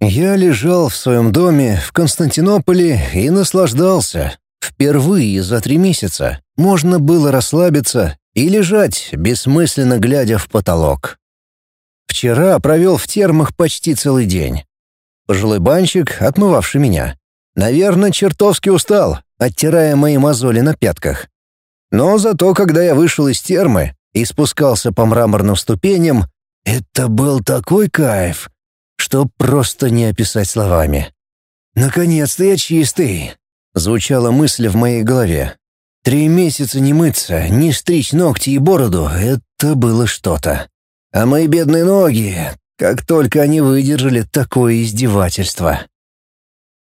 Я лежал в своем доме в Константинополе и наслаждался. Впервые за три месяца можно было расслабиться и лежать, бессмысленно глядя в потолок. Вчера провел в термах почти целый день. Пожилой банщик, отмывавший меня, наверное, чертовски устал, оттирая мои мозоли на пятках. Но зато, когда я вышел из термы и спускался по мраморным ступеням, это был такой кайф, что просто не описать словами. «Наконец-то я чистый!» — звучала мысль в моей голове. Три месяца не мыться, не стричь ногти и бороду — это было что-то. А мои бедные ноги, как только они выдержали такое издевательство.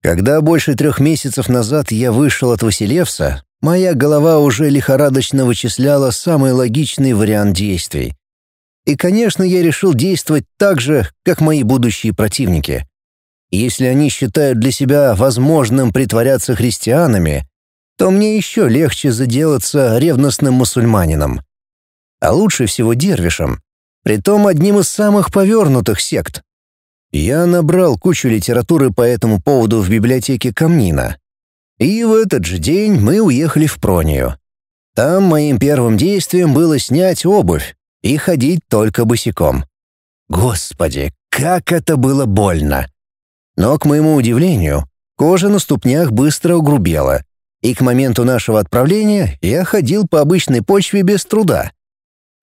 Когда больше трех месяцев назад я вышел от Василевса, моя голова уже лихорадочно вычисляла самый логичный вариант действий. И, конечно, я решил действовать так же, как мои будущие противники. Если они считают для себя возможным притворяться христианами, то мне еще легче заделаться ревностным мусульманином. А лучше всего дервишем, притом одним из самых повернутых сект. Я набрал кучу литературы по этому поводу в библиотеке Камнина. И в этот же день мы уехали в Пронию. Там моим первым действием было снять обувь, и ходить только босиком. Господи, как это было больно! Но, к моему удивлению, кожа на ступнях быстро угрубела, и к моменту нашего отправления я ходил по обычной почве без труда.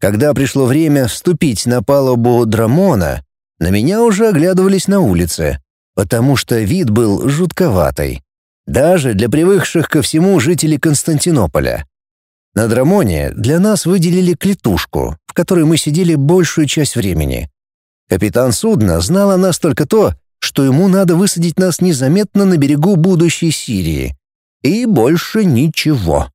Когда пришло время вступить на палубу Драмона, на меня уже оглядывались на улице, потому что вид был жутковатый. Даже для привыкших ко всему жителей Константинополя. На Драмоне для нас выделили клетушку, в которой мы сидели большую часть времени. Капитан судна знал о нас только то, что ему надо высадить нас незаметно на берегу будущей Сирии. И больше ничего.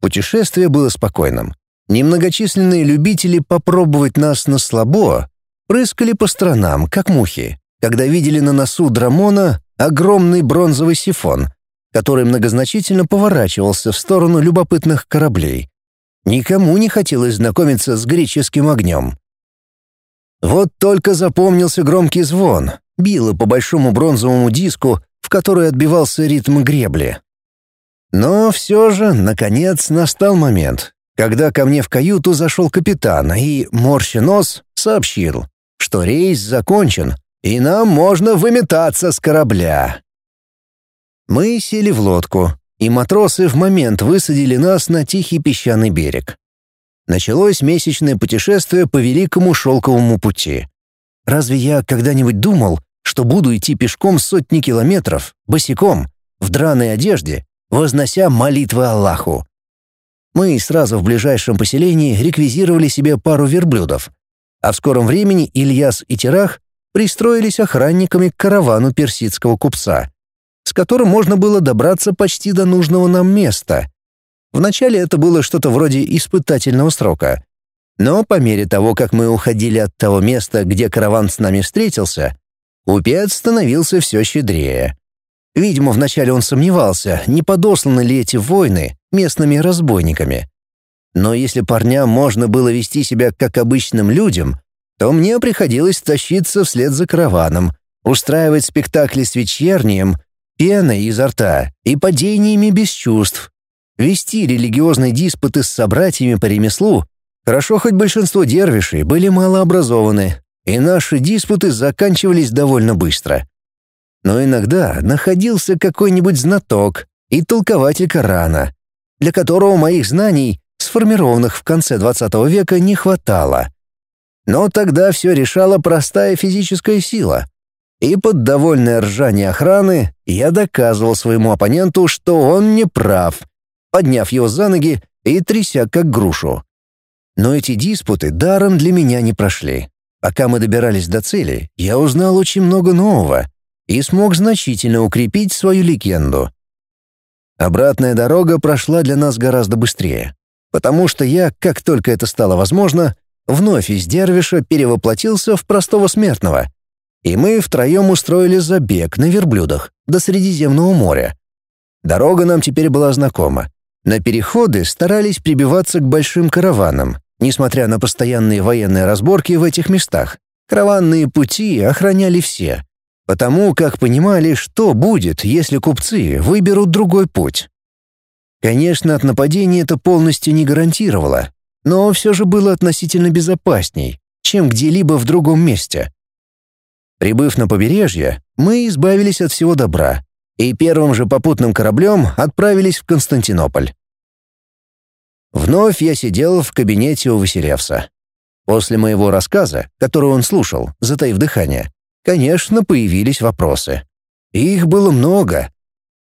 Путешествие было спокойным. Немногочисленные любители попробовать нас на слабо прыскали по сторонам, как мухи, когда видели на носу Драмона огромный бронзовый сифон, который многозначительно поворачивался в сторону любопытных кораблей. Никому не хотелось знакомиться с греческим огнем. Вот только запомнился громкий звон, било по большому бронзовому диску, в который отбивался ритм гребли. Но все же, наконец, настал момент, когда ко мне в каюту зашел капитан и, морща нос, сообщил, что рейс закончен, и нам можно выметаться с корабля. Мы сели в лодку, и матросы в момент высадили нас на тихий песчаный берег. Началось месячное путешествие по Великому Шелковому пути. Разве я когда-нибудь думал, что буду идти пешком сотни километров, босиком, в драной одежде, вознося молитвы Аллаху? Мы сразу в ближайшем поселении реквизировали себе пару верблюдов, а в скором времени Ильяс и Терах пристроились охранниками к каравану персидского купца — с которым можно было добраться почти до нужного нам места. Вначале это было что-то вроде испытательного срока. Но по мере того, как мы уходили от того места, где караван с нами встретился, купец становился все щедрее. Видимо, вначале он сомневался, не подосланы ли эти войны местными разбойниками. Но если парням можно было вести себя как обычным людям, то мне приходилось тащиться вслед за караваном, устраивать спектакли с вечернием пеной изо рта и падениями без чувств. Вести религиозные диспуты с собратьями по ремеслу, хорошо хоть большинство дервишей были малообразованы, и наши диспуты заканчивались довольно быстро. Но иногда находился какой-нибудь знаток и толкователь Корана, для которого моих знаний, сформированных в конце XX века, не хватало. Но тогда все решала простая физическая сила — и под довольное ржание охраны я доказывал своему оппоненту, что он не прав, подняв его за ноги и тряся как грушу. Но эти диспуты даром для меня не прошли. Пока мы добирались до цели, я узнал очень много нового и смог значительно укрепить свою легенду. Обратная дорога прошла для нас гораздо быстрее, потому что я, как только это стало возможно, вновь из дервиша перевоплотился в простого смертного — и мы втроем устроили забег на верблюдах до Средиземного моря. Дорога нам теперь была знакома. На переходы старались прибиваться к большим караванам, несмотря на постоянные военные разборки в этих местах. Караванные пути охраняли все. потому как понимали, что будет, если купцы выберут другой путь. Конечно, от нападения это полностью не гарантировало, но все же было относительно безопасней, чем где-либо в другом месте. Прибыв на побережье, мы избавились от всего добра и первым же попутным кораблем отправились в Константинополь. Вновь я сидел в кабинете у Василевса. После моего рассказа, который он слушал, затаив дыхание, конечно, появились вопросы. Их было много.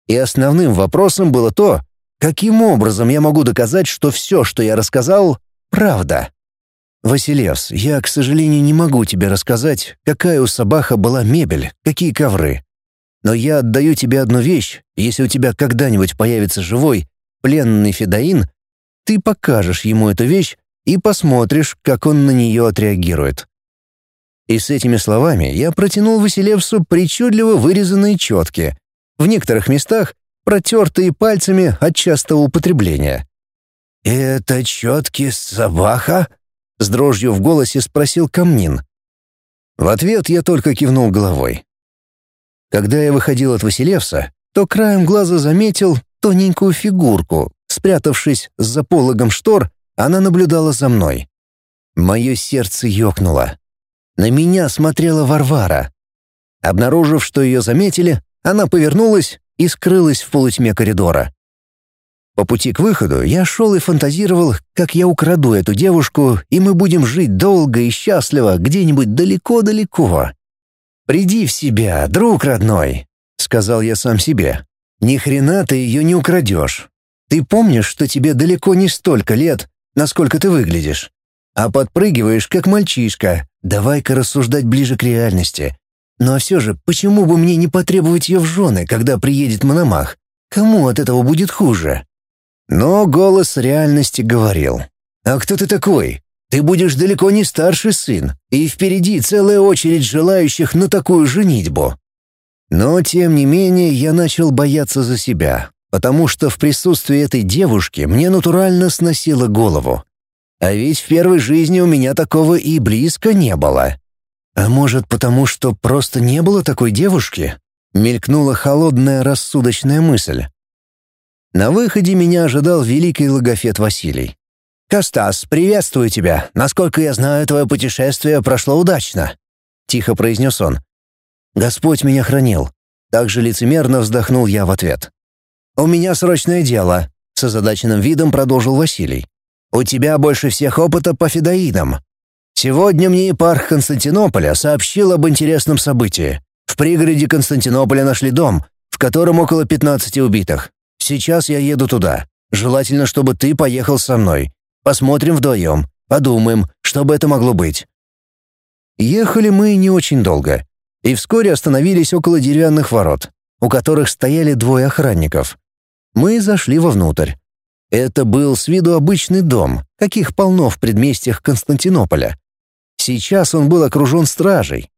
И основным вопросом было то, каким образом я могу доказать, что все, что я рассказал, правда. «Василевс, я, к сожалению, не могу тебе рассказать, какая у Сабаха была мебель, какие ковры. Но я отдаю тебе одну вещь, если у тебя когда-нибудь появится живой, пленный федоин, ты покажешь ему эту вещь, и посмотришь, как он на нее отреагирует». И с этими словами я протянул Василевсу причудливо вырезанные четки, в некоторых местах протертые пальцами от частого употребления. «Это четки Сабаха?» — с дрожью в голосе спросил Камнин. В ответ я только кивнул головой. Когда я выходил от Василевса, то краем глаза заметил тоненькую фигурку, спрятавшись за пологом штор она наблюдала за мной. Мое сердце ёкнуло. На меня смотрела Варвара. Обнаружив, что ее заметили, она повернулась и скрылась в полутьме коридора. По пути к выходу я шел и фантазировал, как я украду эту девушку, и мы будем жить долго и счастливо где-нибудь далеко-далеко. «Приди в себя, друг родной», — сказал я сам себе. «Ни хрена ты ее не украдешь. Ты помнишь, что тебе далеко не столько лет, насколько ты выглядишь. А подпрыгиваешь, как мальчишка. Давай-ка рассуждать ближе к реальности. Ну а все же, почему бы мне не потребовать ее в жены, когда приедет Мономах? Кому от этого будет хуже? Но голос реальности говорил. «А кто ты такой? Ты будешь далеко не старший сын, и впереди целая очередь желающих на такую женитьбу». Но, тем не менее, я начал бояться за себя потому что в присутствии этой девушки мне натурально сносило голову. А ведь в первой жизни у меня такого и близко не было. А может, потому что просто не было такой девушки? Мелькнула холодная рассудочная мысль. На выходе меня ожидал великий логофет Василий. «Костас, приветствую тебя. Насколько я знаю, твое путешествие прошло удачно», — тихо произнес он. «Господь меня хранил». Также лицемерно вздохнул я в ответ. «У меня срочное дело», — с озадаченным видом продолжил Василий. «У тебя больше всех опыта по федоидам. Сегодня мне епарх Константинополя сообщил об интересном событии. В пригороде Константинополя нашли дом, в котором около 15 убитых. Сейчас я еду туда. Желательно, чтобы ты поехал со мной. Посмотрим вдвоем, подумаем, что бы это могло быть». Ехали мы не очень долго, и вскоре остановились около деревянных ворот, у которых стояли двое охранников. Мы зашли вовнутрь. Это был с виду обычный дом, каких полно в предместьях Константинополя. Сейчас он был окружен стражей.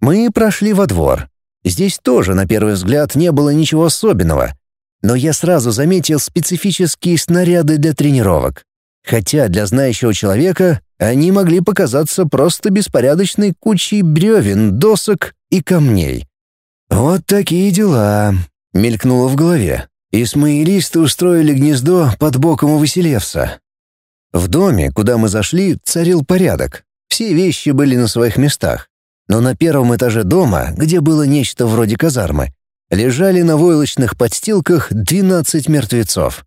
Мы прошли во двор. Здесь тоже, на первый взгляд, не было ничего особенного. Но я сразу заметил специфические снаряды для тренировок. Хотя для знающего человека они могли показаться просто беспорядочной кучей бревен, досок и камней. «Вот такие дела», — мелькнуло в голове. Исмаилисты устроили гнездо под боком у Василевса. В доме, куда мы зашли, царил порядок. Все вещи были на своих местах. Но на первом этаже дома, где было нечто вроде казармы, лежали на войлочных подстилках 12 мертвецов.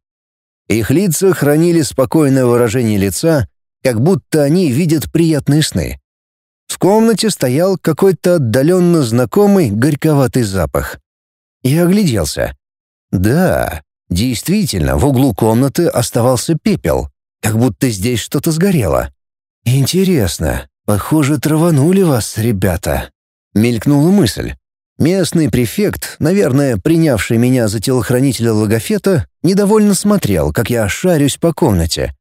Их лица хранили спокойное выражение лица, как будто они видят приятные сны. В комнате стоял какой-то отдаленно знакомый горьковатый запах. Я огляделся. Да, действительно, в углу комнаты оставался пепел, как будто здесь что-то сгорело. Интересно, похоже, траванули вас, ребята. Мелькнула мысль. Местный префект, наверное, принявший меня за телохранителя логофета, недовольно смотрел, как я шарюсь по комнате.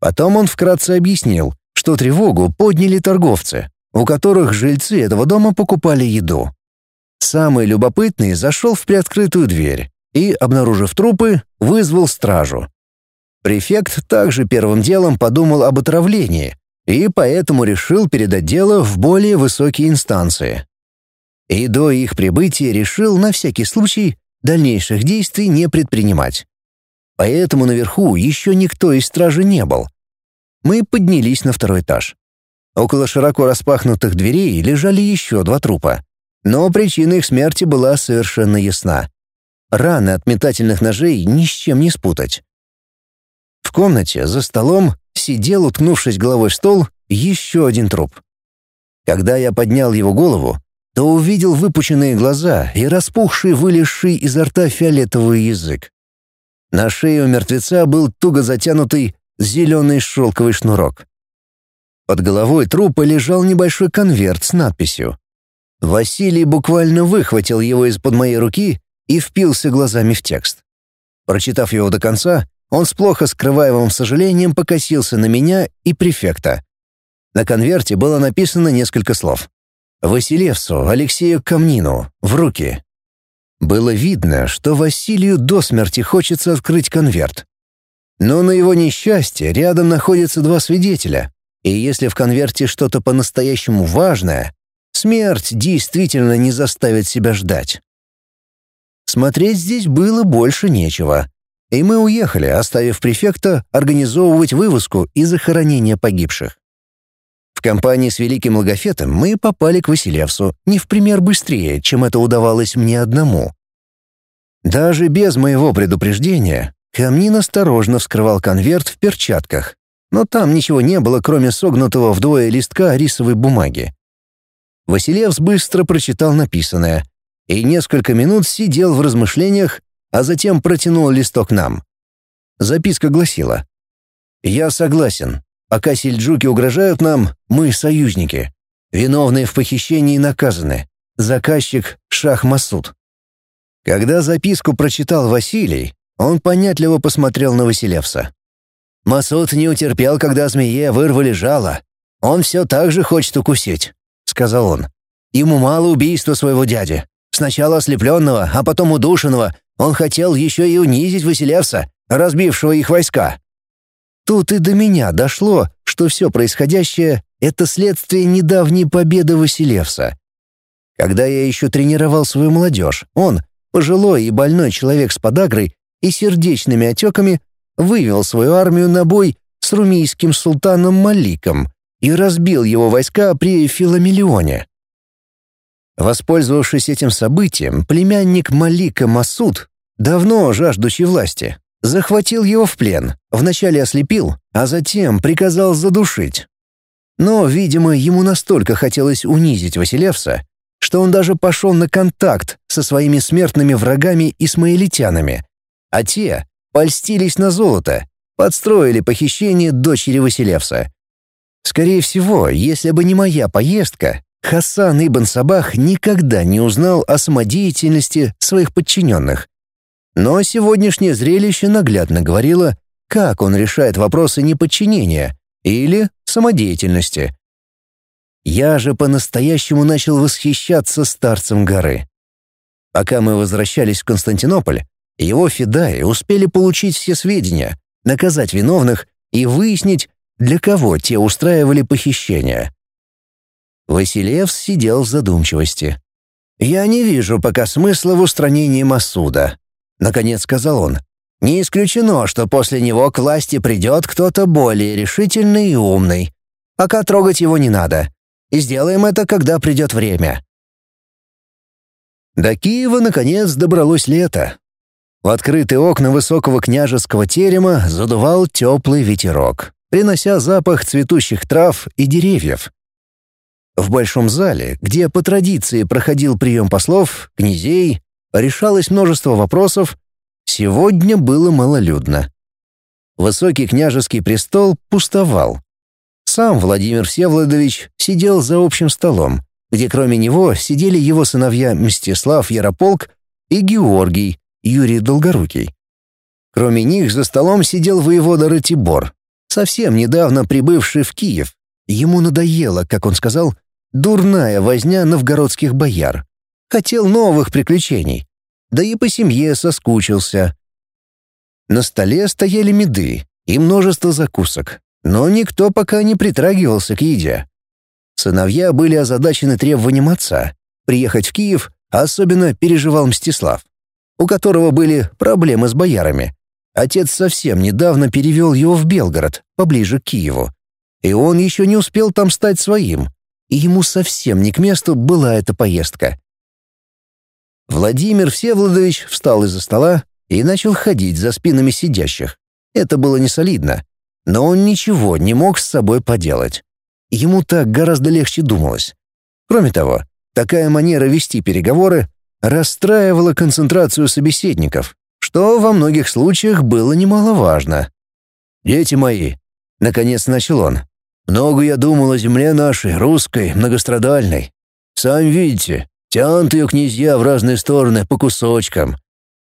Потом он вкратце объяснил, что тревогу подняли торговцы, у которых жильцы этого дома покупали еду. Самый любопытный зашел в приоткрытую дверь и, обнаружив трупы, вызвал стражу. Префект также первым делом подумал об отравлении и поэтому решил передать дело в более высокие инстанции. И до их прибытия решил на всякий случай дальнейших действий не предпринимать. Поэтому наверху еще никто из стражи не был. Мы поднялись на второй этаж. Около широко распахнутых дверей лежали еще два трупа. Но причина их смерти была совершенно ясна. Раны от метательных ножей ни с чем не спутать. В комнате за столом сидел, уткнувшись головой в стол, еще один труп. Когда я поднял его голову, то увидел выпученные глаза и распухший, вылезший изо рта фиолетовый язык. На шее у мертвеца был туго затянутый зеленый шелковый шнурок. Под головой трупа лежал небольшой конверт с надписью. Василий буквально выхватил его из-под моей руки и впился глазами в текст. Прочитав его до конца, он с плохо скрываемым сожалением покосился на меня и префекта. На конверте было написано несколько слов. «Василевсу Алексею Камнину, в руки». Было видно, что Василию до смерти хочется открыть конверт. Но на его несчастье рядом находятся два свидетеля, и если в конверте что-то по-настоящему важное, смерть действительно не заставит себя ждать. Смотреть здесь было больше нечего. И мы уехали, оставив префекта организовывать вывозку и захоронение погибших. В компании с Великим Логофетом мы попали к Василевсу не в пример быстрее, чем это удавалось мне одному. Даже без моего предупреждения Камнин осторожно вскрывал конверт в перчатках, но там ничего не было, кроме согнутого вдвое листка рисовой бумаги. Василевс быстро прочитал написанное и несколько минут сидел в размышлениях, а затем протянул листок нам. Записка гласила «Я согласен. Пока сельджуки угрожают нам, мы союзники. Виновные в похищении наказаны. Заказчик — Шах Масуд». Когда записку прочитал Василий, он понятливо посмотрел на Василевса. Масуд не утерпел, когда змее вырвали жало. Он все так же хочет укусить», — сказал он. «Ему мало убийства своего дяди. Сначала ослепленного, а потом удушенного. Он хотел еще и унизить Василевса, разбившего их войска». Тут и до меня дошло, что все происходящее — это следствие недавней победы Василевса. Когда я еще тренировал свою молодежь, он, пожилой и больной человек с подагрой и сердечными отеками, вывел свою армию на бой с румийским султаном Маликом и разбил его войска при Филомиллионе. Воспользовавшись этим событием, племянник Малика Масуд, давно жаждущий власти, захватил его в плен, вначале ослепил, а затем приказал задушить. Но, видимо, ему настолько хотелось унизить Василевса, что он даже пошел на контакт со своими смертными врагами исмаилитянами, а те польстились на золото, подстроили похищение дочери Василевса. Скорее всего, если бы не моя поездка, Хасан Ибн Сабах никогда не узнал о самодеятельности своих подчиненных. Но сегодняшнее зрелище наглядно говорило, как он решает вопросы неподчинения или самодеятельности. Я же по-настоящему начал восхищаться старцем горы. Пока мы возвращались в Константинополь, его федаи успели получить все сведения, наказать виновных и выяснить, для кого те устраивали похищение. Василевс сидел в задумчивости. «Я не вижу пока смысла в устранении Масуда», — наконец сказал он. «Не исключено, что после него к власти придет кто-то более решительный и умный. Пока трогать его не надо. И сделаем это, когда придет время». До Киева, наконец, добралось лето. В открытые окна высокого княжеского терема задувал теплый ветерок, принося запах цветущих трав и деревьев. В большом зале, где по традиции проходил прием послов, князей, решалось множество вопросов, сегодня было малолюдно. Высокий княжеский престол пустовал. Сам Владимир Всеволодович сидел за общим столом, где кроме него сидели его сыновья Мстислав Ярополк и Георгий, Юрий Долгорукий. Кроме них за столом сидел воевода Ратибор, совсем недавно прибывший в Киев. Ему надоело, как он сказал, дурная возня новгородских бояр. Хотел новых приключений. Да и по семье соскучился. На столе стояли меды и множество закусок, но никто пока не притрагивался к еде. Сыновья были озадачены требованием отца, приехать в Киев особенно переживал Мстислав, у которого были проблемы с боярами. Отец совсем недавно перевел его в Белгород, поближе к Киеву. И он еще не успел там стать своим, и ему совсем не к месту была эта поездка. Владимир Всеволодович встал из-за стола и начал ходить за спинами сидящих. Это было несолидно, но он ничего не мог с собой поделать. Ему так гораздо легче думалось. Кроме того, такая манера вести переговоры расстраивала концентрацию собеседников, что во многих случаях было немаловажно. «Дети мои», — наконец начал он, — «много я думал о земле нашей, русской, многострадальной. Сами видите, тянут ее князья в разные стороны по кусочкам.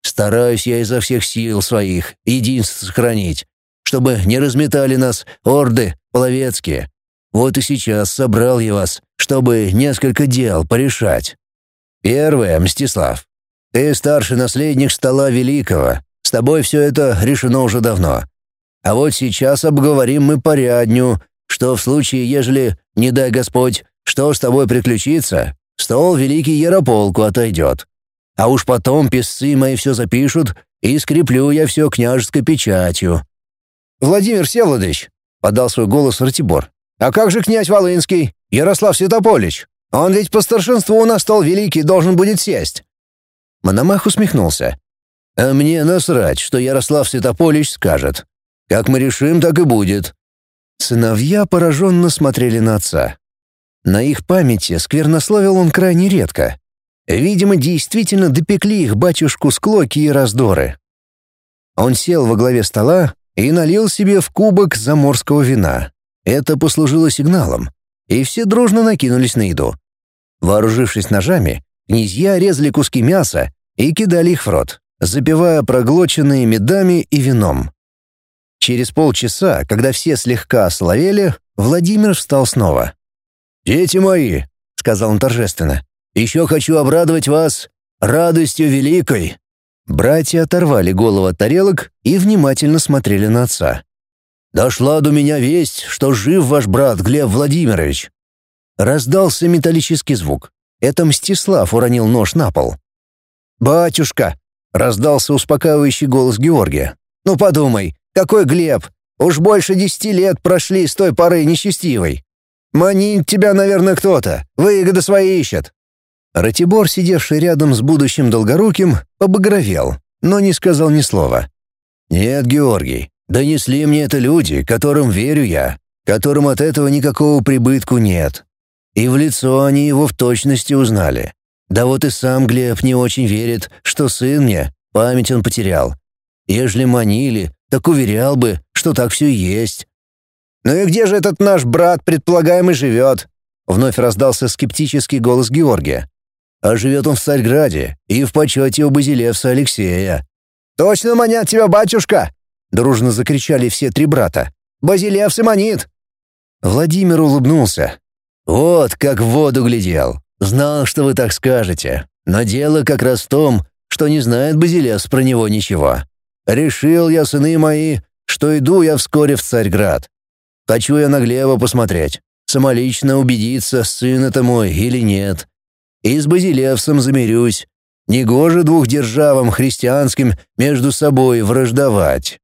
Стараюсь я изо всех сил своих единство сохранить, чтобы не разметали нас орды половецкие. Вот и сейчас собрал я вас, чтобы несколько дел порешать. Первое, Мстислав. Ты старший наследник стола великого. С тобой все это решено уже давно. А вот сейчас обговорим мы порядню, что в случае, ежели, не дай Господь, что с тобой приключится, стол великий Ярополку отойдет. А уж потом писцы мои все запишут, и скреплю я все княжеской печатью». «Владимир Всеволодович», — подал свой голос Ратибор, «а как же князь Волынский, Ярослав Святополич? Он ведь по старшинству на стол великий должен будет сесть». Мономах усмехнулся. «А мне насрать, что Ярослав Святополич скажет. Как мы решим, так и будет». Сыновья пораженно смотрели на отца. На их памяти сквернословил он крайне редко. Видимо, действительно допекли их батюшку склоки и раздоры. Он сел во главе стола и налил себе в кубок заморского вина. Это послужило сигналом, и все дружно накинулись на еду. Вооружившись ножами, князья резали куски мяса и кидали их в рот, запивая проглоченные медами и вином. Через полчаса, когда все слегка ословели, Владимир встал снова. «Дети мои», — сказал он торжественно, — «еще хочу обрадовать вас радостью великой». Братья оторвали голову от тарелок и внимательно смотрели на отца. «Дошла до меня весть, что жив ваш брат Глеб Владимирович». Раздался металлический звук. Это Мстислав уронил нож на пол. «Батюшка!» — раздался успокаивающий голос Георгия. «Ну подумай, какой Глеб? Уж больше десяти лет прошли с той поры несчастливой. Манит тебя, наверное, кто-то. Выгоды свои ищет». Ратибор, сидевший рядом с будущим Долгоруким, побагровел, но не сказал ни слова. «Нет, Георгий, донесли мне это люди, которым верю я, которым от этого никакого прибытку нет. И в лицо они его в точности узнали. Да вот и сам Глеб не очень верит, что сын мне, память он потерял. Ежели манили, так уверял бы, что так все есть. «Ну и где же этот наш брат, предполагаемый, живет?» Вновь раздался скептический голос Георгия. «А живет он в Царьграде и в почете у Базилевса Алексея». «Точно манят тебя, батюшка!» Дружно закричали все три брата. «Базилевс и манит!» Владимир улыбнулся. «Вот как в воду глядел. Знал, что вы так скажете. Но дело как раз в том, что не знает Базилевс про него ничего. Решил я, сыны мои, что иду я вскоре в Царьград. Хочу я на Глеба посмотреть, самолично убедиться, сын это мой или нет. И с Базилевсом замирюсь. Негоже двух державам христианским между собой враждовать.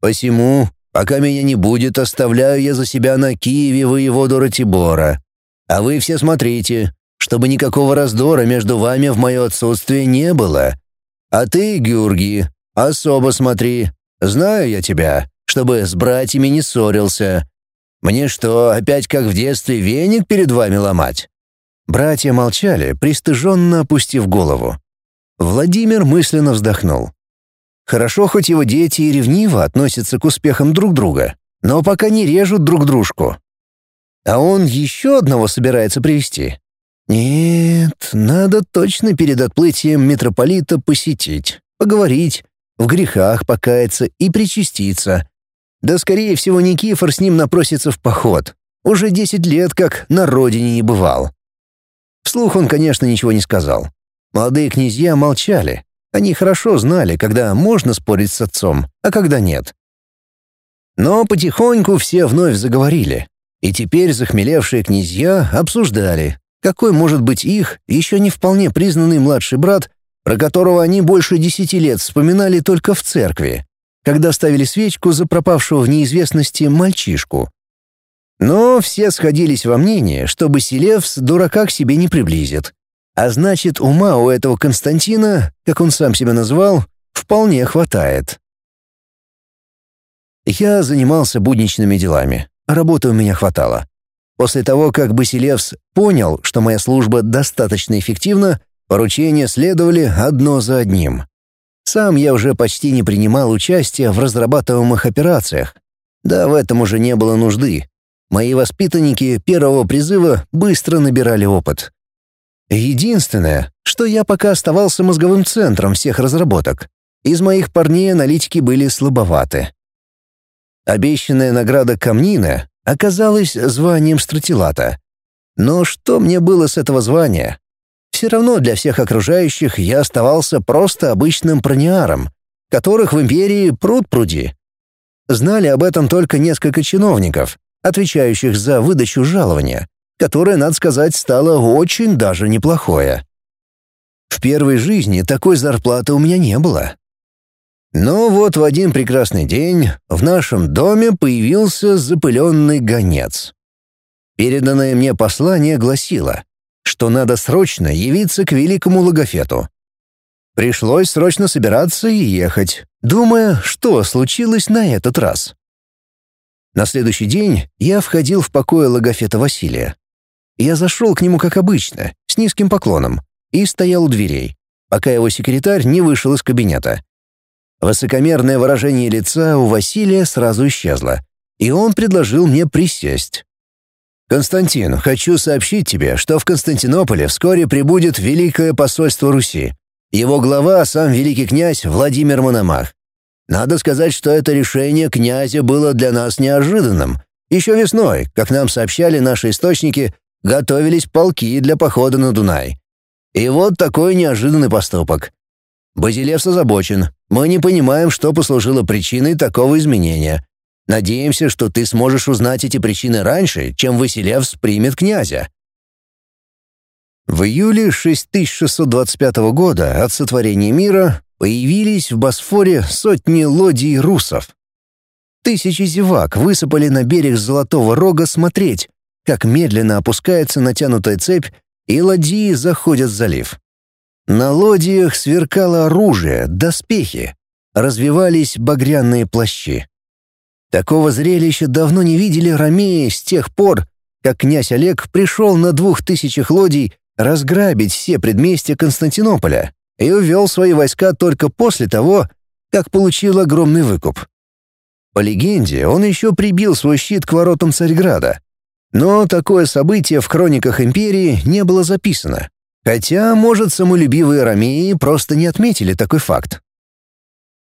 Посему, пока меня не будет, оставляю я за себя на Киеве воеводу Ратибора. А вы все смотрите, чтобы никакого раздора между вами в мое отсутствие не было. А ты, Георгий, Особо смотри. Знаю я тебя, чтобы с братьями не ссорился. Мне что, опять как в детстве веник перед вами ломать?» Братья молчали, пристыженно опустив голову. Владимир мысленно вздохнул. Хорошо, хоть его дети и ревниво относятся к успехам друг друга, но пока не режут друг дружку. А он еще одного собирается привести. Нет, надо точно перед отплытием митрополита посетить, поговорить, в грехах покаяться и причаститься. Да, скорее всего, Никифор с ним напросится в поход. Уже десять лет как на родине не бывал. Вслух он, конечно, ничего не сказал. Молодые князья молчали. Они хорошо знали, когда можно спорить с отцом, а когда нет. Но потихоньку все вновь заговорили. И теперь захмелевшие князья обсуждали, какой может быть их, еще не вполне признанный младший брат, про которого они больше десяти лет вспоминали только в церкви, когда ставили свечку за пропавшего в неизвестности мальчишку. Но все сходились во мнении, что Басилевс дурака к себе не приблизит. А значит, ума у этого Константина, как он сам себя назвал, вполне хватает. Я занимался будничными делами, а работы у меня хватало. После того, как Басилевс понял, что моя служба достаточно эффективна, поручения следовали одно за одним. Сам я уже почти не принимал участия в разрабатываемых операциях. Да в этом уже не было нужды. Мои воспитанники первого призыва быстро набирали опыт. Единственное, что я пока оставался мозговым центром всех разработок. Из моих парней аналитики были слабоваты. Обещанная награда Камнина оказалась званием стратилата. Но что мне было с этого звания? Все равно для всех окружающих я оставался просто обычным прониаром, которых в империи пруд-пруди. Знали об этом только несколько чиновников, отвечающих за выдачу жалования, которое, надо сказать, стало очень даже неплохое. В первой жизни такой зарплаты у меня не было. Но вот в один прекрасный день в нашем доме появился запыленный гонец. Переданное мне послание гласило, что надо срочно явиться к великому логофету. Пришлось срочно собираться и ехать, думая, что случилось на этот раз. На следующий день я входил в покое логофета Василия. Я зашел к нему как обычно, с низким поклоном, и стоял у дверей, пока его секретарь не вышел из кабинета. Высокомерное выражение лица у Василия сразу исчезло, и он предложил мне присесть. «Константин, хочу сообщить тебе, что в Константинополе вскоре прибудет Великое посольство Руси. Его глава — сам великий князь Владимир Мономах. Надо сказать, что это решение князя было для нас неожиданным. Еще весной, как нам сообщали наши источники, готовились полки для похода на Дунай. И вот такой неожиданный поступок. Базилевс озабочен. Мы не понимаем, что послужило причиной такого изменения. Надеемся, что ты сможешь узнать эти причины раньше, чем Василевс примет князя». В июле 6625 года от сотворения мира появились в Босфоре сотни лодий русов. Тысячи зевак высыпали на берег Золотого Рога смотреть, как медленно опускается натянутая цепь, и ладьи заходят в залив. На лодиях сверкало оружие, доспехи, развивались багряные плащи. Такого зрелища давно не видели ромеи с тех пор, как князь Олег пришел на двух тысячах лодий разграбить все предместья Константинополя и увел свои войска только после того, как получил огромный выкуп. По легенде, он еще прибил свой щит к воротам Царьграда. Но такое событие в хрониках империи не было записано, Хотя, может, самолюбивые ромеи просто не отметили такой факт.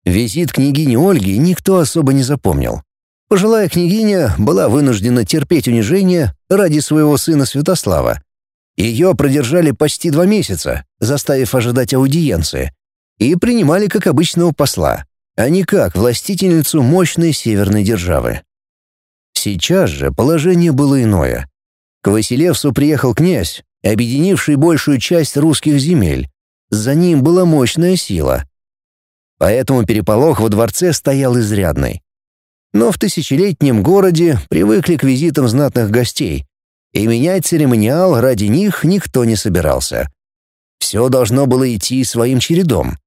Визит княгини Ольги никто особо не запомнил. Пожилая княгиня была вынуждена терпеть унижение ради своего сына Святослава. Ее продержали почти два месяца, заставив ожидать аудиенции, и принимали как обычного посла, а не как властительницу мощной северной державы. Сейчас же положение было иное. К Василевсу приехал князь, объединивший большую часть русских земель. За ним была мощная сила. Поэтому переполох во дворце стоял изрядный. Но в тысячелетнем городе привыкли к визитам знатных гостей, и менять церемониал ради них никто не собирался. Все должно было идти своим чередом.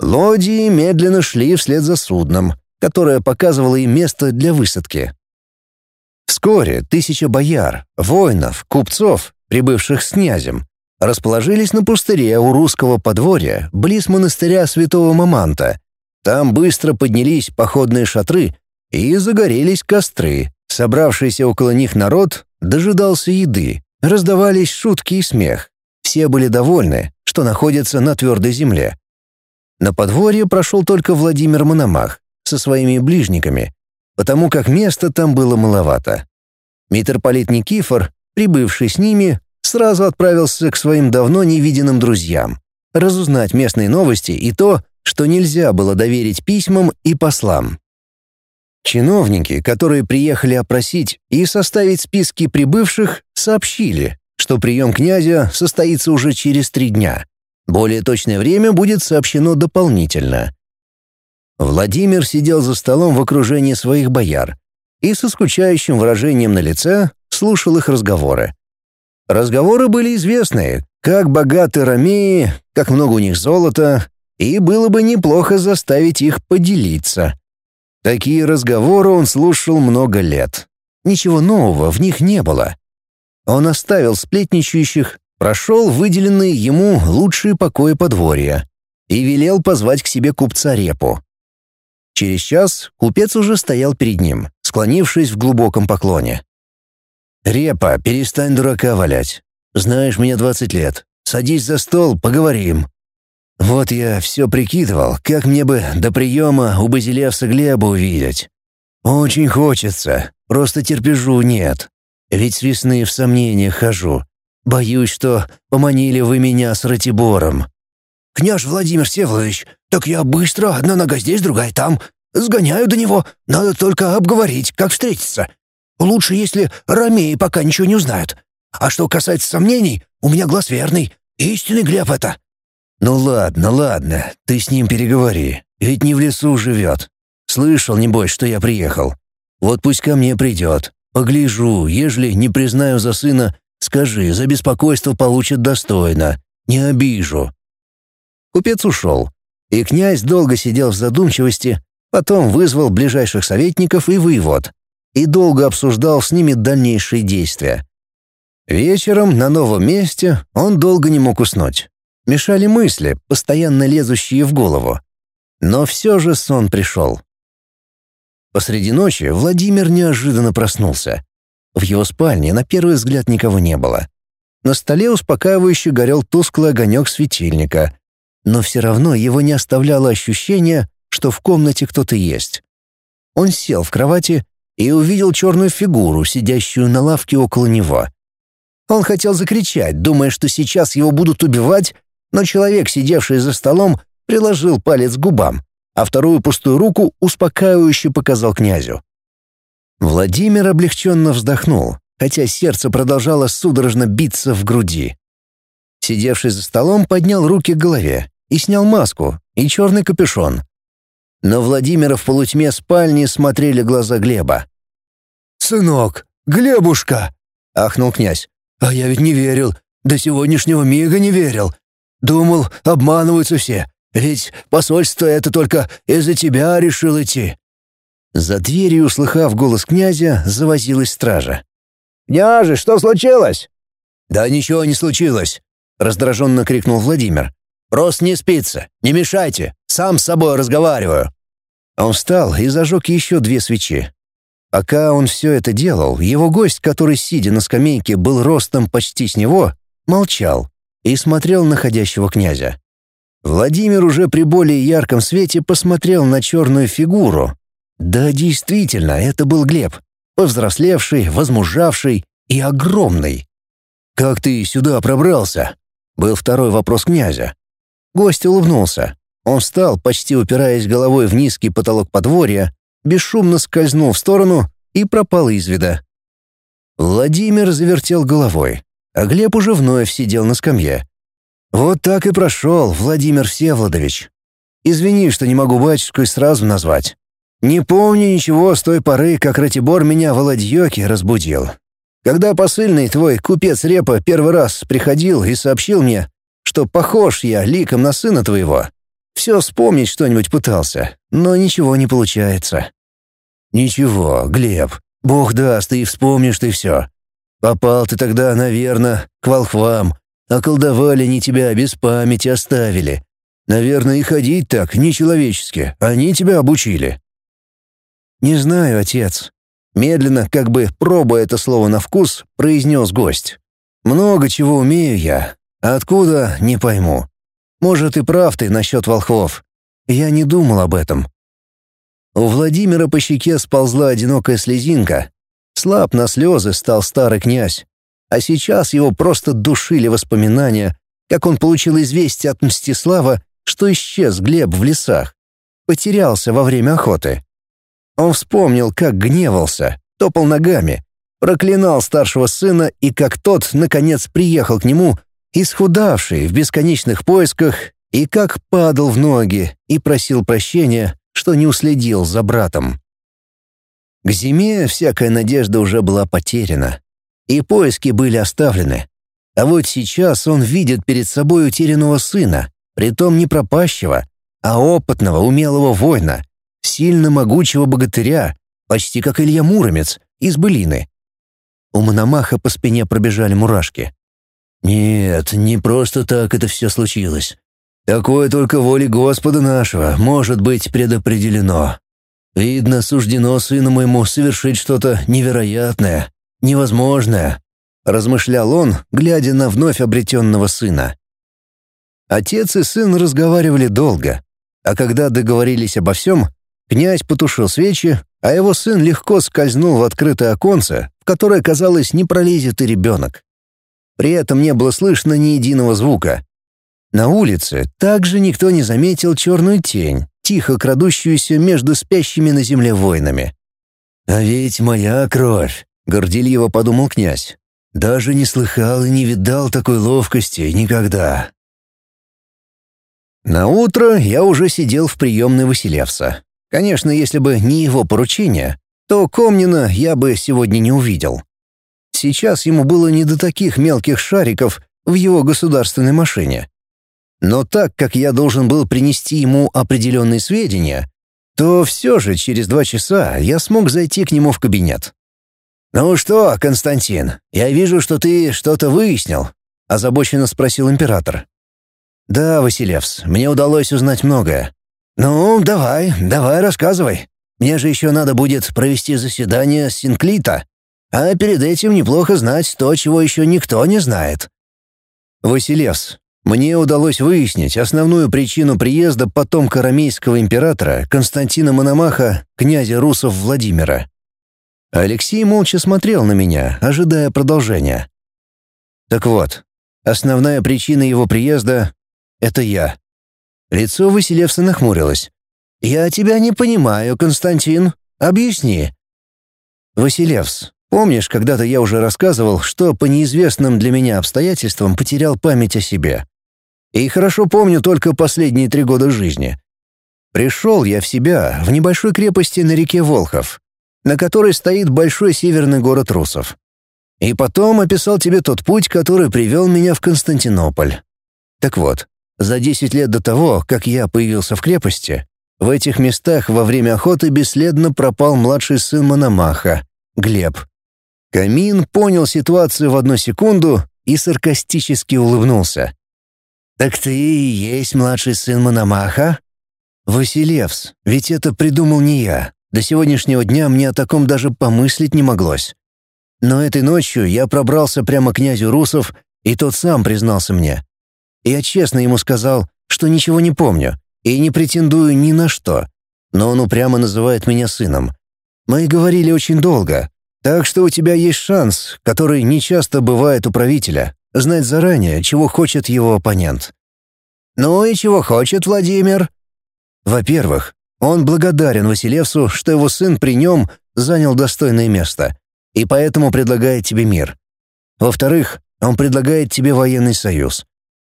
Лодии медленно шли вслед за судном, которое показывало им место для высадки. Вскоре тысяча бояр, воинов, купцов прибывших с князем, расположились на пустыре у русского подворья, близ монастыря святого Маманта. Там быстро поднялись походные шатры и загорелись костры. Собравшийся около них народ дожидался еды, раздавались шутки и смех. Все были довольны, что находятся на твердой земле. На подворье прошел только Владимир Мономах со своими ближниками, потому как места там было маловато. Митрополит Никифор прибывший с ними, сразу отправился к своим давно невиденным друзьям, разузнать местные новости и то, что нельзя было доверить письмам и послам. Чиновники, которые приехали опросить и составить списки прибывших, сообщили, что прием князя состоится уже через три дня. Более точное время будет сообщено дополнительно. Владимир сидел за столом в окружении своих бояр и со скучающим выражением на лице слушал их разговоры. Разговоры были известные, как богаты ромеи, как много у них золота, и было бы неплохо заставить их поделиться. Такие разговоры он слушал много лет. Ничего нового в них не было. Он оставил сплетничающих, прошел выделенные ему лучшие покои подворья и велел позвать к себе купца Репу. Через час купец уже стоял перед ним, склонившись в глубоком поклоне. «Репа, перестань дурака валять. Знаешь, мне двадцать лет. Садись за стол, поговорим». Вот я все прикидывал, как мне бы до приема у Базилевса Глеба увидеть. Очень хочется, просто терпежу нет. Ведь с весны в сомнениях хожу. Боюсь, что поманили вы меня с Ратибором. «Княж Владимир Всеволодович, так я быстро, одна нога здесь, другая там. Сгоняю до него, надо только обговорить, как встретиться. Лучше, если ромеи пока ничего не узнают. А что касается сомнений, у меня глаз верный. Истинный Глеб это». «Ну ладно, ладно, ты с ним переговори, ведь не в лесу живет. Слышал, небось, что я приехал. Вот пусть ко мне придет. Погляжу, ежели не признаю за сына, скажи, за беспокойство получит достойно. Не обижу. Купец ушел, и князь долго сидел в задумчивости, потом вызвал ближайших советников и вывод, и долго обсуждал с ними дальнейшие действия. Вечером на новом месте он долго не мог уснуть. Мешали мысли, постоянно лезущие в голову. Но все же сон пришел. Посреди ночи Владимир неожиданно проснулся. В его спальне на первый взгляд никого не было. На столе успокаивающе горел тусклый огонек светильника, но все равно его не оставляло ощущение, что в комнате кто-то есть. Он сел в кровати и увидел черную фигуру, сидящую на лавке около него. Он хотел закричать, думая, что сейчас его будут убивать, но человек, сидевший за столом, приложил палец к губам, а вторую пустую руку успокаивающе показал князю. Владимир облегченно вздохнул, хотя сердце продолжало судорожно биться в груди. Сидевший за столом поднял руки к голове и снял маску и черный капюшон. Но Владимира в полутьме спальни смотрели глаза Глеба. «Сынок, Глебушка!» — ахнул князь. «А я ведь не верил, до сегодняшнего мига не верил. Думал, обманываются все, ведь посольство это только из-за тебя решил идти». За дверью, услыхав голос князя, завозилась стража. «Княже, что случилось?» «Да ничего не случилось. — раздраженно крикнул Владимир. «Просто не спится. Не мешайте. Сам с собой разговариваю». Он встал и зажег еще две свечи. Пока он все это делал, его гость, который, сидя на скамейке, был ростом почти с него, молчал и смотрел на ходящего князя. Владимир уже при более ярком свете посмотрел на черную фигуру. Да, действительно, это был Глеб, повзрослевший, возмужавший и огромный. «Как ты сюда пробрался?» Был второй вопрос князя. Гость улыбнулся. Он встал, почти упираясь головой в низкий потолок подворья, бесшумно скользнул в сторону и пропал из вида. Владимир завертел головой, а Глеб уже вновь сидел на скамье. «Вот так и прошел, Владимир Всеволодович. Извини, что не могу батюшкой сразу назвать. Не помню ничего с той поры, как Ратибор меня в Ладьёке разбудил. Когда посыльный твой, купец Репа, первый раз приходил и сообщил мне, что похож я ликом на сына твоего, все вспомнить что-нибудь пытался, но ничего не получается. Ничего, Глеб, бог даст, и вспомнишь ты все. Попал ты тогда, наверное, к волхвам, околдовали они тебя, без памяти оставили. Наверное, и ходить так нечеловечески, они тебя обучили. Не знаю, отец, Медленно, как бы пробуя это слово на вкус, произнес гость. «Много чего умею я. Откуда — не пойму. Может, и прав ты насчет волхвов. Я не думал об этом». У Владимира по щеке сползла одинокая слезинка. Слаб на слезы стал старый князь. А сейчас его просто душили воспоминания, как он получил известие от Мстислава, что исчез Глеб в лесах. Потерялся во время охоты. Он вспомнил, как гневался, топал ногами, проклинал старшего сына и как тот, наконец, приехал к нему, исхудавший в бесконечных поисках, и как падал в ноги и просил прощения, что не уследил за братом. К зиме всякая надежда уже была потеряна, и поиски были оставлены. А вот сейчас он видит перед собой утерянного сына, притом не пропащего, а опытного, умелого воина, сильно могучего богатыря, почти как Илья Муромец из былины. У Мономаха по спине пробежали мурашки. «Нет, не просто так это все случилось. Такое только волей Господа нашего может быть предопределено. Видно, суждено сыну моему совершить что-то невероятное, невозможное», — размышлял он, глядя на вновь обретенного сына. Отец и сын разговаривали долго, а когда договорились обо всем, князь потушил свечи, а его сын легко скользнул в открытое оконце, в которое, казалось, не пролезет и ребенок. При этом не было слышно ни единого звука. На улице также никто не заметил черную тень, тихо крадущуюся между спящими на земле воинами. «А ведь моя кровь», — горделиво подумал князь. «Даже не слыхал и не видал такой ловкости никогда». На утро я уже сидел в приемной Василевса. Конечно, если бы не его поручение, то Комнина я бы сегодня не увидел. Сейчас ему было не до таких мелких шариков в его государственной машине. Но так как я должен был принести ему определенные сведения, то все же через два часа я смог зайти к нему в кабинет. «Ну что, Константин, я вижу, что ты что-то выяснил», — озабоченно спросил император. «Да, Василевс, мне удалось узнать многое». «Ну, давай, давай, рассказывай. Мне же еще надо будет провести заседание Синклита, а перед этим неплохо знать то, чего еще никто не знает». «Василевс, мне удалось выяснить основную причину приезда потомка ромейского императора Константина Мономаха, князя русов Владимира. Алексей молча смотрел на меня, ожидая продолжения. Так вот, основная причина его приезда — это я. Лицо Василевса нахмурилось. «Я тебя не понимаю, Константин. Объясни». «Василевс, помнишь, когда-то я уже рассказывал, что по неизвестным для меня обстоятельствам потерял память о себе? И хорошо помню только последние три года жизни. Пришел я в себя в небольшой крепости на реке Волхов, на которой стоит большой северный город русов. И потом описал тебе тот путь, который привел меня в Константинополь. Так вот, за 10 лет до того, как я появился в крепости, в этих местах во время охоты бесследно пропал младший сын Мономаха, Глеб. Камин понял ситуацию в одну секунду и саркастически улыбнулся. «Так ты и есть младший сын Мономаха?» «Василевс, ведь это придумал не я. До сегодняшнего дня мне о таком даже помыслить не моглось. Но этой ночью я пробрался прямо к князю Русов, и тот сам признался мне. Я честно ему сказал, что ничего не помню и не претендую ни на что, но он упрямо называет меня сыном. Мы говорили очень долго, так что у тебя есть шанс, который нечасто бывает у правителя, знать заранее, чего хочет его оппонент. «Ну и чего хочет Владимир?» Во-первых, он благодарен Василевсу, что его сын при нем занял достойное место, и поэтому предлагает тебе мир. Во-вторых, он предлагает тебе военный союз.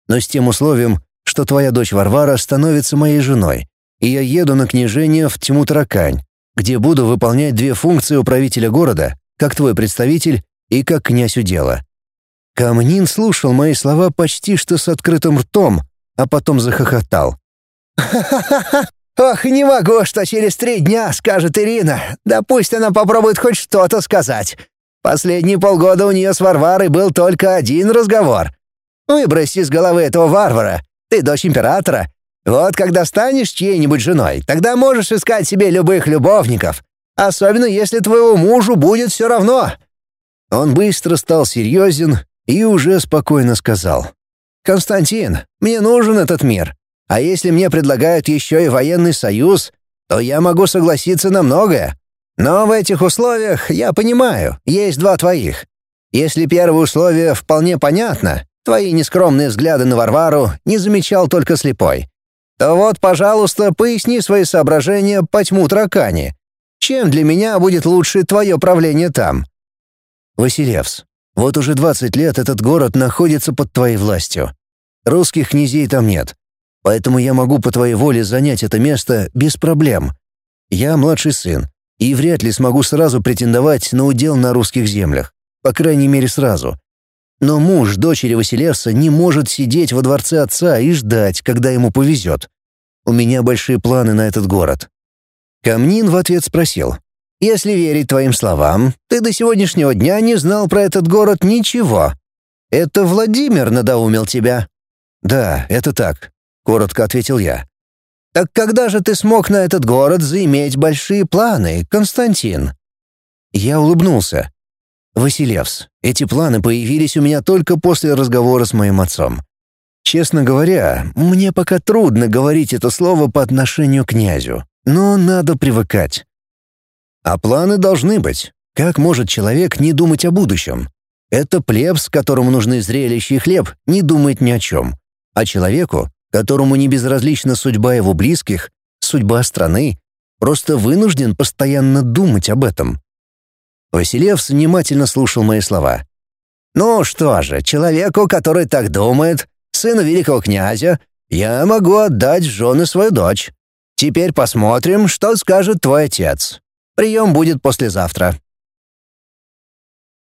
Но с тем условием, что твоя дочь Варвара становится моей женой, и я еду на княжение в Тьму-Таракань, где буду выполнять две функции управителя города, как твой представитель и как князь удела. Камнин слушал мои слова почти что с открытым ртом, а потом захохотал. «Ха-ха-ха! Ох, не могу, что через три дня скажет Ирина. Да пусть она попробует хоть что-то сказать. Последние полгода у нее с Варварой был только один разговор. Выбрось из головы этого варвара. Ты дочь императора. Вот когда станешь чьей-нибудь женой, тогда можешь искать себе любых любовников. Особенно если твоему мужу будет все равно». Он быстро стал серьезен и уже спокойно сказал. «Константин, мне нужен этот мир. А если мне предлагают еще и военный союз, то я могу согласиться на многое. Но в этих условиях, я понимаю, есть два твоих. Если первое условие вполне понятно, твои нескромные взгляды на Варвару не замечал только слепой, то вот, пожалуйста, поясни свои соображения по тьму Тракани. Чем для меня будет лучше твое правление там?» Василевс, вот уже 20 лет этот город находится под твоей властью. Русских князей там нет, поэтому я могу по твоей воле занять это место без проблем. Я младший сын, и вряд ли смогу сразу претендовать на удел на русских землях, по крайней мере сразу. Но муж дочери Василевса не может сидеть во дворце отца и ждать, когда ему повезет. У меня большие планы на этот город». Камнин в ответ спросил. «Если верить твоим словам, ты до сегодняшнего дня не знал про этот город ничего. Это Владимир надоумил тебя?» «Да, это так», — коротко ответил я. «Так когда же ты смог на этот город заиметь большие планы, Константин?» Я улыбнулся. «Василевс, эти планы появились у меня только после разговора с моим отцом. Честно говоря, мне пока трудно говорить это слово по отношению к князю, но надо привыкать. А планы должны быть. Как может человек не думать о будущем? Это плебс, которому нужны зрелища и хлеб, не думает ни о чем. А человеку, которому не безразлична судьба его близких, судьба страны, просто вынужден постоянно думать об этом. Василевс внимательно слушал мои слова. «Ну что же, человеку, который так думает, сыну великого князя, я могу отдать жены свою дочь. Теперь посмотрим, что скажет твой отец. Прием будет послезавтра».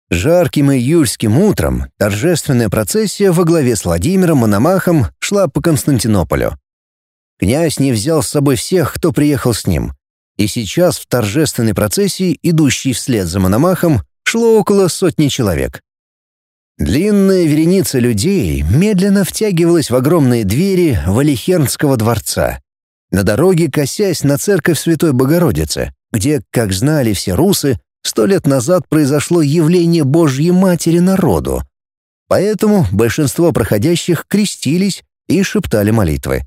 Жарким июльским утром торжественная процессия во главе с Владимиром Мономахом шла по Константинополю. Князь не взял с собой всех, кто приехал с ним. И сейчас в торжественной процессии, идущей вслед за Мономахом, шло около сотни человек. Длинная вереница людей медленно втягивалась в огромные двери Валихернского дворца. На дороге косясь на церковь Святой Богородицы, где, как знали все русы, сто лет назад произошло явление Божьей Матери народу. Поэтому большинство проходящих крестились и шептали молитвы.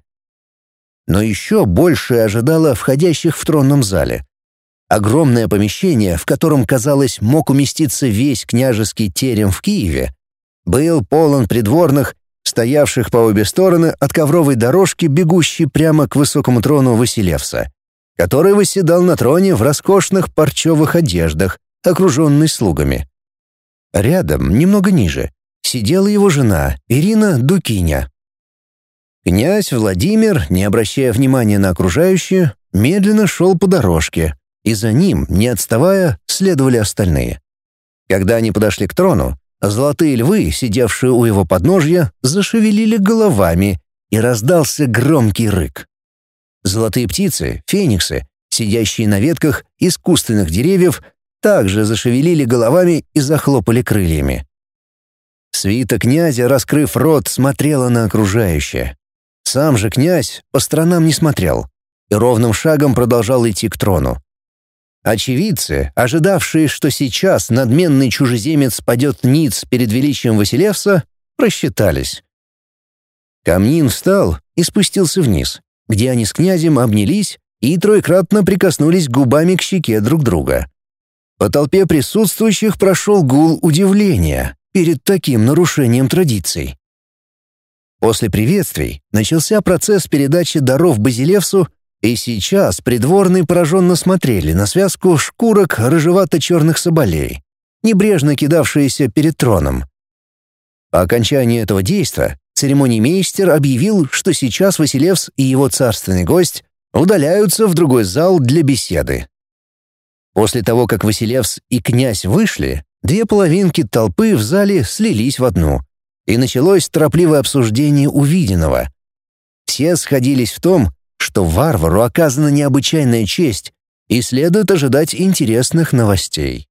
Но еще больше ожидало входящих в тронном зале. Огромное помещение, в котором, казалось, мог уместиться весь княжеский терем в Киеве, был полон придворных, стоявших по обе стороны от ковровой дорожки, бегущей прямо к высокому трону Василевса, который восседал на троне в роскошных парчевых одеждах, окруженный слугами. Рядом, немного ниже, сидела его жена Ирина Дукиня. Князь Владимир, не обращая внимания на окружающие, медленно шел по дорожке, и за ним, не отставая, следовали остальные. Когда они подошли к трону, Золотые львы, сидевшие у его подножья, зашевелили головами, и раздался громкий рык. Золотые птицы, фениксы, сидящие на ветках искусственных деревьев, также зашевелили головами и захлопали крыльями. Свита князя, раскрыв рот, смотрела на окружающее. Сам же князь по сторонам не смотрел и ровным шагом продолжал идти к трону. Очевидцы, ожидавшие, что сейчас надменный чужеземец падет ниц перед величием Василевса, просчитались. Камнин встал и спустился вниз, где они с князем обнялись и троекратно прикоснулись губами к щеке друг друга. По толпе присутствующих прошел гул удивления перед таким нарушением традиций. После приветствий начался процесс передачи даров Базилевсу и сейчас придворные пораженно смотрели на связку шкурок рыжевато-черных соболей, небрежно кидавшиеся перед троном. По окончании этого действа церемонимейстер объявил, что сейчас Василевс и его царственный гость удаляются в другой зал для беседы. После того, как Василевс и князь вышли, две половинки толпы в зале слились в одну, и началось торопливое обсуждение увиденного. Все сходились в том, что варвару оказана необычайная честь и следует ожидать интересных новостей.